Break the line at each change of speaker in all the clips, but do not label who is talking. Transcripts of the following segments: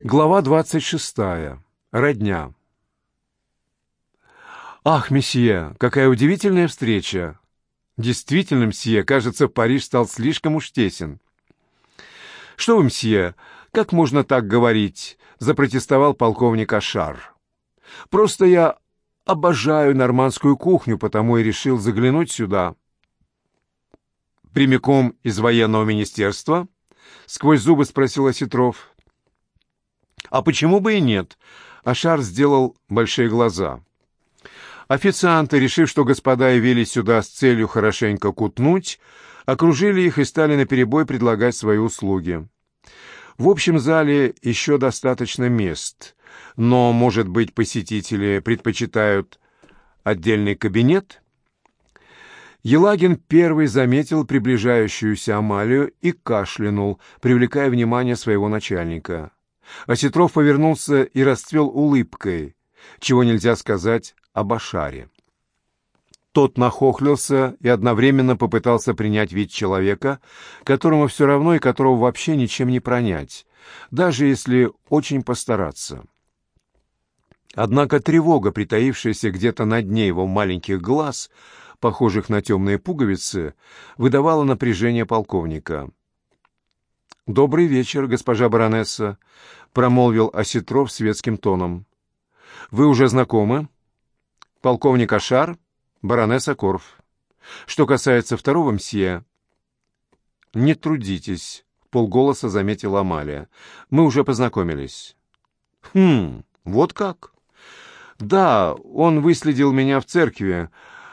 Глава двадцать шестая. Родня. «Ах, месье, какая удивительная встреча!» «Действительно, мсье, кажется, Париж стал слишком уж тесен». «Что вы, мсье, как можно так говорить?» — запротестовал полковник Ашар. «Просто я обожаю нормандскую кухню, потому и решил заглянуть сюда». «Прямиком из военного министерства?» — сквозь зубы спросил Осетров. «А почему бы и нет?» — Ашар сделал большие глаза. Официанты, решив, что господа явились сюда с целью хорошенько кутнуть, окружили их и стали наперебой предлагать свои услуги. В общем зале еще достаточно мест, но, может быть, посетители предпочитают отдельный кабинет? Елагин первый заметил приближающуюся Амалию и кашлянул, привлекая внимание своего начальника. Осетров повернулся и расцвел улыбкой, чего нельзя сказать об Ашаре. Тот нахохлился и одновременно попытался принять вид человека, которому все равно и которого вообще ничем не пронять, даже если очень постараться. Однако тревога, притаившаяся где-то на дне его маленьких глаз, похожих на темные пуговицы, выдавала напряжение полковника. «Добрый вечер, госпожа баронесса», — промолвил Осетров светским тоном. «Вы уже знакомы?» полковник Ашар, баронесса Корф. Что касается второго мсье, не трудитесь, полголоса заметила Амалия. Мы уже познакомились. Хм, вот как? Да, он выследил меня в церкви,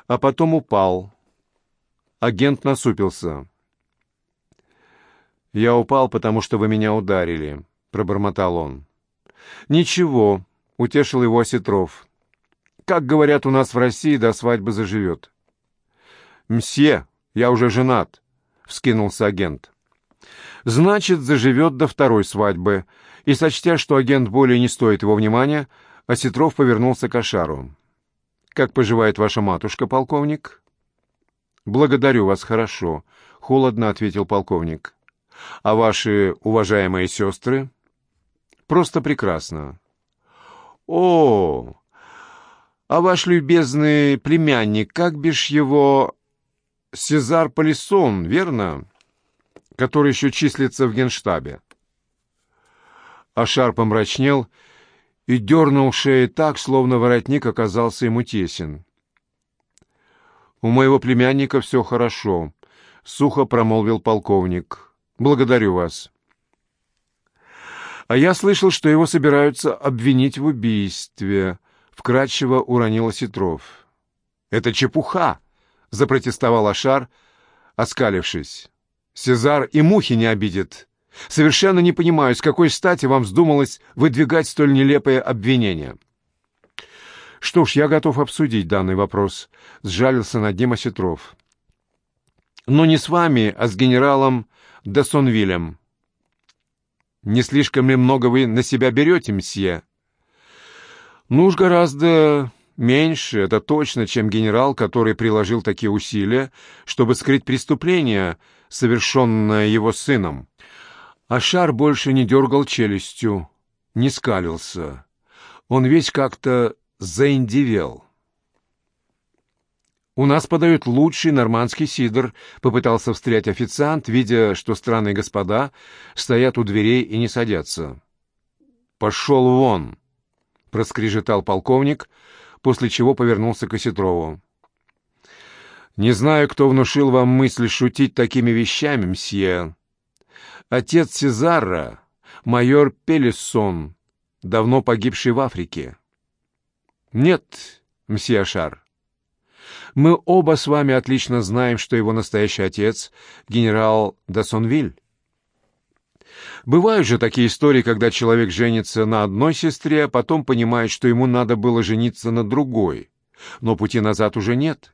а потом упал. Агент насупился. «Я упал, потому что вы меня ударили», — пробормотал он. «Ничего», — утешил его Осетров. Как говорят у нас в России, до свадьбы заживет. «Мсье, я уже женат», — вскинулся агент. «Значит, заживет до второй свадьбы». И, сочтя, что агент более не стоит его внимания, Осетров повернулся к Ашару. «Как поживает ваша матушка, полковник?» «Благодарю вас хорошо», — холодно ответил полковник. «А ваши уважаемые сестры?» «Просто прекрасно». «О, а ваш любезный племянник, как бишь его... Сезар Полисон, верно? Который еще числится в генштабе. Ашар помрачнел и дернул шею так, словно воротник оказался ему тесен. «У моего племянника все хорошо», — сухо промолвил полковник. «Благодарю вас». «А я слышал, что его собираются обвинить в убийстве», вкратчиво уронил Осетров. «Это чепуха!» — запротестовал Ашар, оскалившись. «Сезар и мухи не обидит. Совершенно не понимаю, с какой стати вам вздумалось выдвигать столь нелепое обвинение». «Что ж, я готов обсудить данный вопрос», — сжалился над ним Осетров. «Но не с вами, а с генералом Десонвилем». «Не слишком ли много вы на себя берете, мсье?» Ну уж гораздо меньше, это точно, чем генерал, который приложил такие усилия, чтобы скрыть преступление, совершенное его сыном. Ашар больше не дергал челюстью, не скалился. Он весь как-то заиндивел. «У нас подают лучший нормандский сидр», — попытался встрять официант, видя, что странные господа стоят у дверей и не садятся. «Пошел вон!» проскрежетал полковник, после чего повернулся к Осетрову. «Не знаю, кто внушил вам мысль шутить такими вещами, мсье. Отец Цезарра, майор Пелессон, давно погибший в Африке». «Нет, мсье Шар. Мы оба с вами отлично знаем, что его настоящий отец — генерал Дасонвиль. Бывают же такие истории, когда человек женится на одной сестре, а потом понимает, что ему надо было жениться на другой, но пути назад уже нет.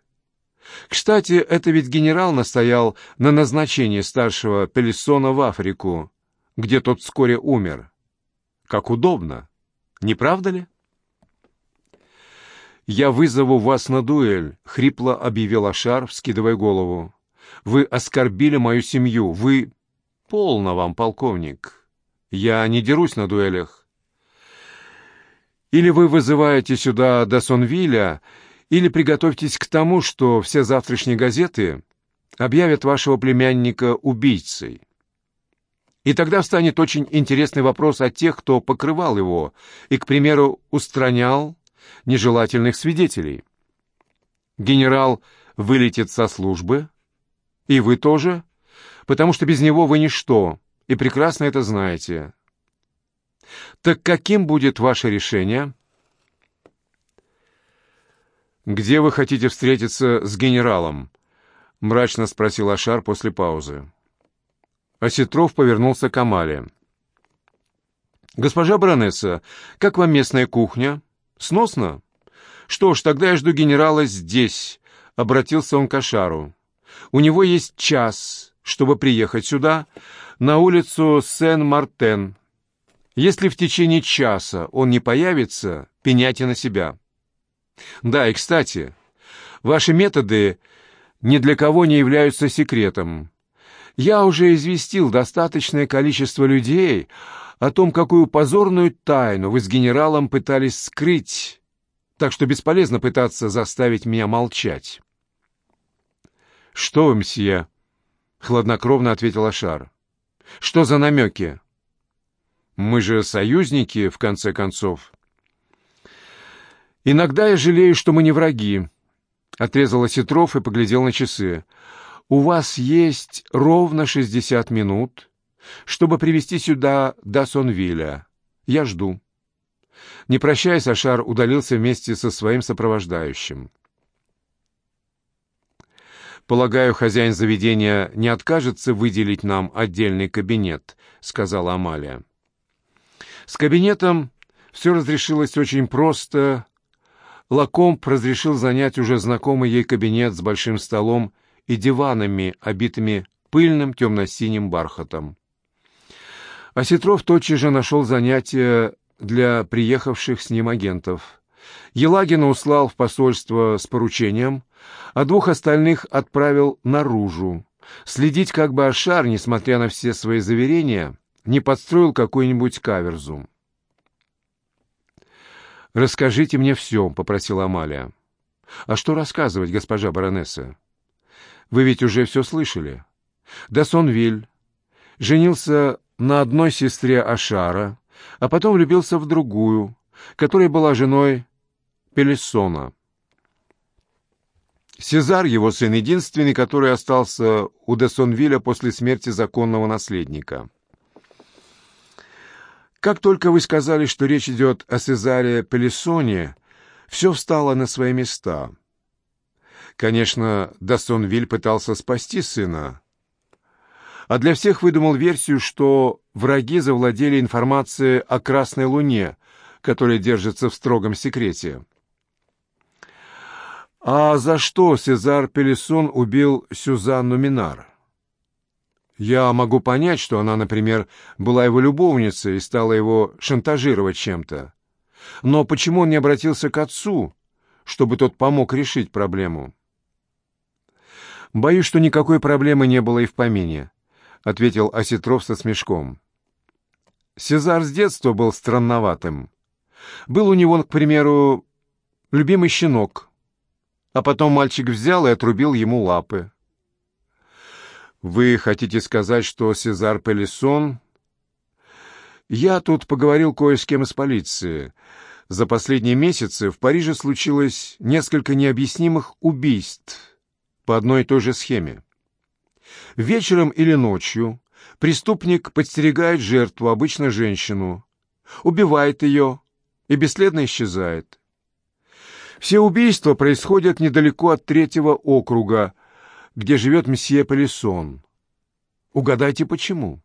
Кстати, это ведь генерал настоял на назначении старшего Пелессона в Африку, где тот вскоре умер. Как удобно, не правда ли? «Я вызову вас на дуэль», — хрипло объявил Ашар, вскидывая голову. «Вы оскорбили мою семью, вы...» «Полно вам, полковник. Я не дерусь на дуэлях. Или вы вызываете сюда до Сонвиля, или приготовьтесь к тому, что все завтрашние газеты объявят вашего племянника убийцей. И тогда встанет очень интересный вопрос о тех, кто покрывал его и, к примеру, устранял нежелательных свидетелей. Генерал вылетит со службы, и вы тоже, потому что без него вы ничто, и прекрасно это знаете. Так каким будет ваше решение? «Где вы хотите встретиться с генералом?» — мрачно спросил Ашар после паузы. Осетров повернулся к Амале. «Госпожа баронесса, как вам местная кухня? Сносно?» «Что ж, тогда я жду генерала здесь», — обратился он к Ашару. «У него есть час, чтобы приехать сюда, на улицу Сен-Мартен. Если в течение часа он не появится, пеняйте на себя». «Да, и кстати, ваши методы ни для кого не являются секретом. Я уже известил достаточное количество людей о том, какую позорную тайну вы с генералом пытались скрыть, так что бесполезно пытаться заставить меня молчать. «Что вы, мсье?» — хладнокровно ответил Ашар. «Что за намеки?» «Мы же союзники, в конце концов». «Иногда я жалею, что мы не враги», — отрезал Осетров и поглядел на часы. У вас есть ровно шестьдесят минут, чтобы привести сюда до Сонвиля. Я жду». Не прощаясь, Ашар удалился вместе со своим сопровождающим. «Полагаю, хозяин заведения не откажется выделить нам отдельный кабинет», — сказала Амалия. С кабинетом все разрешилось очень просто. Лакомб разрешил занять уже знакомый ей кабинет с большим столом и диванами, обитыми пыльным темно-синим бархатом. Осетров тотчас же нашел занятие для приехавших с ним агентов. Елагина услал в посольство с поручением, а двух остальных отправил наружу, следить, как бы Ашар, несмотря на все свои заверения, не подстроил какую-нибудь каверзу. «Расскажите мне все», — попросила Амалия. «А что рассказывать, госпожа баронесса?» Вы ведь уже все слышали. Дасонвиль женился на одной сестре Ашара, а потом влюбился в другую, которая была женой Пелессона. Сезар, его сын, единственный, который остался у Десонвиля после смерти законного наследника. Как только вы сказали, что речь идет о Сезаре Пелессоне, все встало на свои места. Конечно, Дастонвиль пытался спасти сына, а для всех выдумал версию, что враги завладели информацией о Красной Луне, которая держится в строгом секрете. А за что Сезар Пелесон убил Сюзанну Минар? Я могу понять, что она, например, была его любовницей и стала его шантажировать чем-то. Но почему он не обратился к отцу, чтобы тот помог решить проблему? «Боюсь, что никакой проблемы не было и в помине», — ответил Осетров со смешком. Сезар с детства был странноватым. Был у него, к примеру, любимый щенок, а потом мальчик взял и отрубил ему лапы. «Вы хотите сказать, что Сезар Пелесон...» «Я тут поговорил кое с кем из полиции. За последние месяцы в Париже случилось несколько необъяснимых убийств» по одной и той же схеме. Вечером или ночью преступник подстерегает жертву, обычно женщину, убивает ее и бесследно исчезает. Все убийства происходят недалеко от третьего округа, где живет месье Пелесон. Угадайте, почему?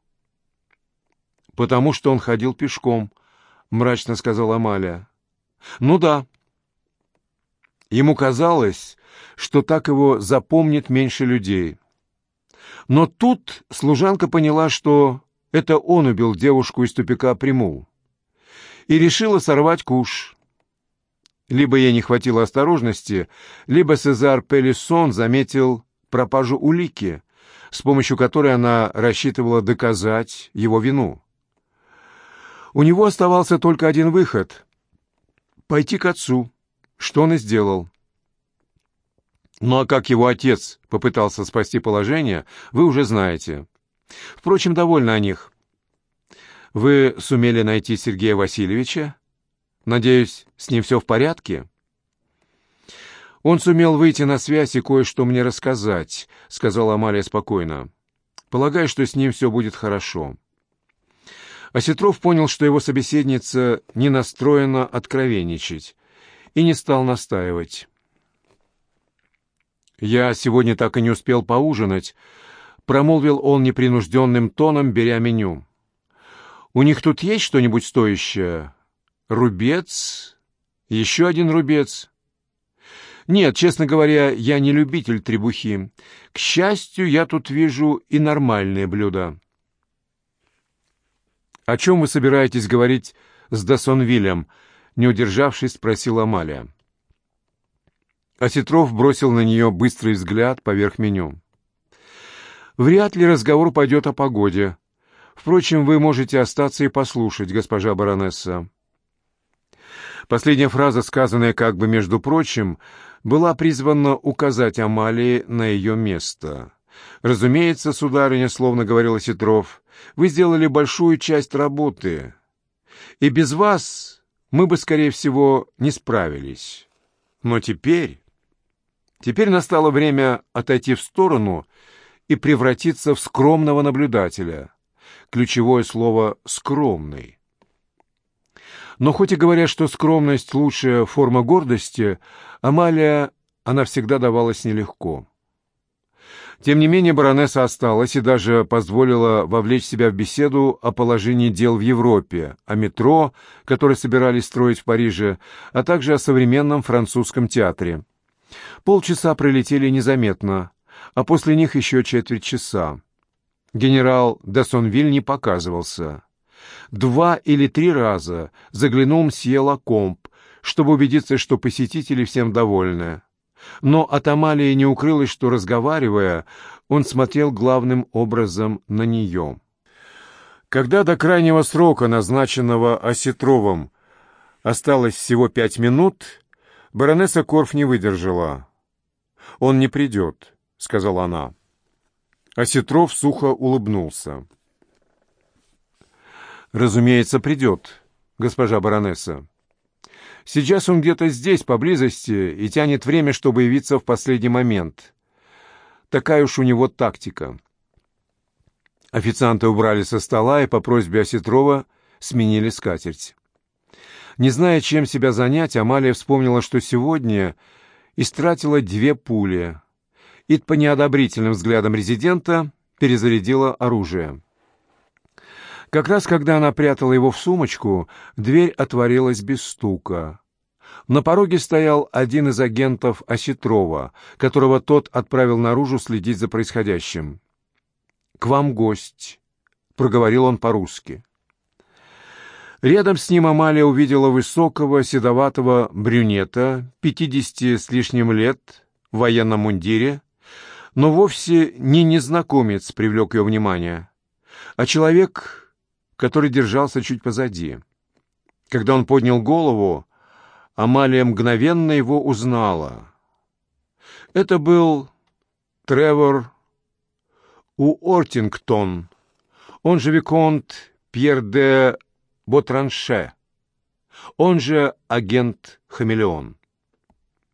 «Потому что он ходил пешком», — мрачно сказала Амалия. «Ну да». Ему казалось, что так его запомнит меньше людей. Но тут служанка поняла, что это он убил девушку из тупика Примул, и решила сорвать куш. Либо ей не хватило осторожности, либо Сезар Пелисон заметил пропажу улики, с помощью которой она рассчитывала доказать его вину. У него оставался только один выход пойти к отцу, что он и сделал. Ну а как его отец попытался спасти положение, вы уже знаете. Впрочем, довольны о них. Вы сумели найти Сергея Васильевича? Надеюсь, с ним все в порядке?» «Он сумел выйти на связь и кое-что мне рассказать», — сказала Амалия спокойно. «Полагаю, что с ним все будет хорошо». Осетров понял, что его собеседница не настроена откровенничать, и не стал настаивать. «Я сегодня так и не успел поужинать», — промолвил он непринужденным тоном, беря меню. «У них тут есть что-нибудь стоящее? Рубец? Еще один рубец?» Нет, честно говоря, я не любитель требухи. К счастью, я тут вижу и нормальные блюда. «О чем вы собираетесь говорить с Дасонвилем?» Не удержавшись, спросила Амалия. Осетров бросил на нее быстрый взгляд поверх меню. «Вряд ли разговор пойдет о погоде. Впрочем, вы можете остаться и послушать, госпожа баронесса». Последняя фраза, сказанная как бы между прочим, была призвана указать Амалии на ее место. «Разумеется, сударыня, словно говорил Сетров, вы сделали большую часть работы, и без вас мы бы, скорее всего, не справились. Но теперь... Теперь настало время отойти в сторону и превратиться в скромного наблюдателя. Ключевое слово «скромный». Но хоть и говорят, что скромность — лучшая форма гордости, Амалия она всегда давалась нелегко. Тем не менее баронесса осталась и даже позволила вовлечь себя в беседу о положении дел в Европе, о метро, которое собирались строить в Париже, а также о современном французском театре. Полчаса пролетели незаметно, а после них еще четверть часа. Генерал Дессонвиль не показывался. Два или три раза заглянул мсье Лакомб, чтобы убедиться, что посетители всем довольны. Но от Амалии не укрылось, что, разговаривая, он смотрел главным образом на нее. Когда до крайнего срока, назначенного Осетровым, осталось всего пять минут, баронесса Корф не выдержала. «Он не придет», — сказала она. Осетров сухо улыбнулся. «Разумеется, придет, госпожа баронесса. Сейчас он где-то здесь, поблизости, и тянет время, чтобы явиться в последний момент. Такая уж у него тактика». Официанты убрали со стола и по просьбе Осетрова сменили скатерть. Не зная, чем себя занять, Амалия вспомнила, что сегодня истратила две пули и по неодобрительным взглядам резидента перезарядила оружие. Как раз когда она прятала его в сумочку, дверь отворилась без стука. На пороге стоял один из агентов Осетрова, которого тот отправил наружу следить за происходящим. «К вам гость», — проговорил он по-русски. Рядом с ним Амалия увидела высокого, седоватого брюнета, пятидесяти с лишним лет, в военном мундире, но вовсе не незнакомец привлек ее внимание, а человек который держался чуть позади. Когда он поднял голову, Амалия мгновенно его узнала. Это был Тревор Уортингтон, он же Виконт Пьер де Ботранше, он же агент Хамелеон.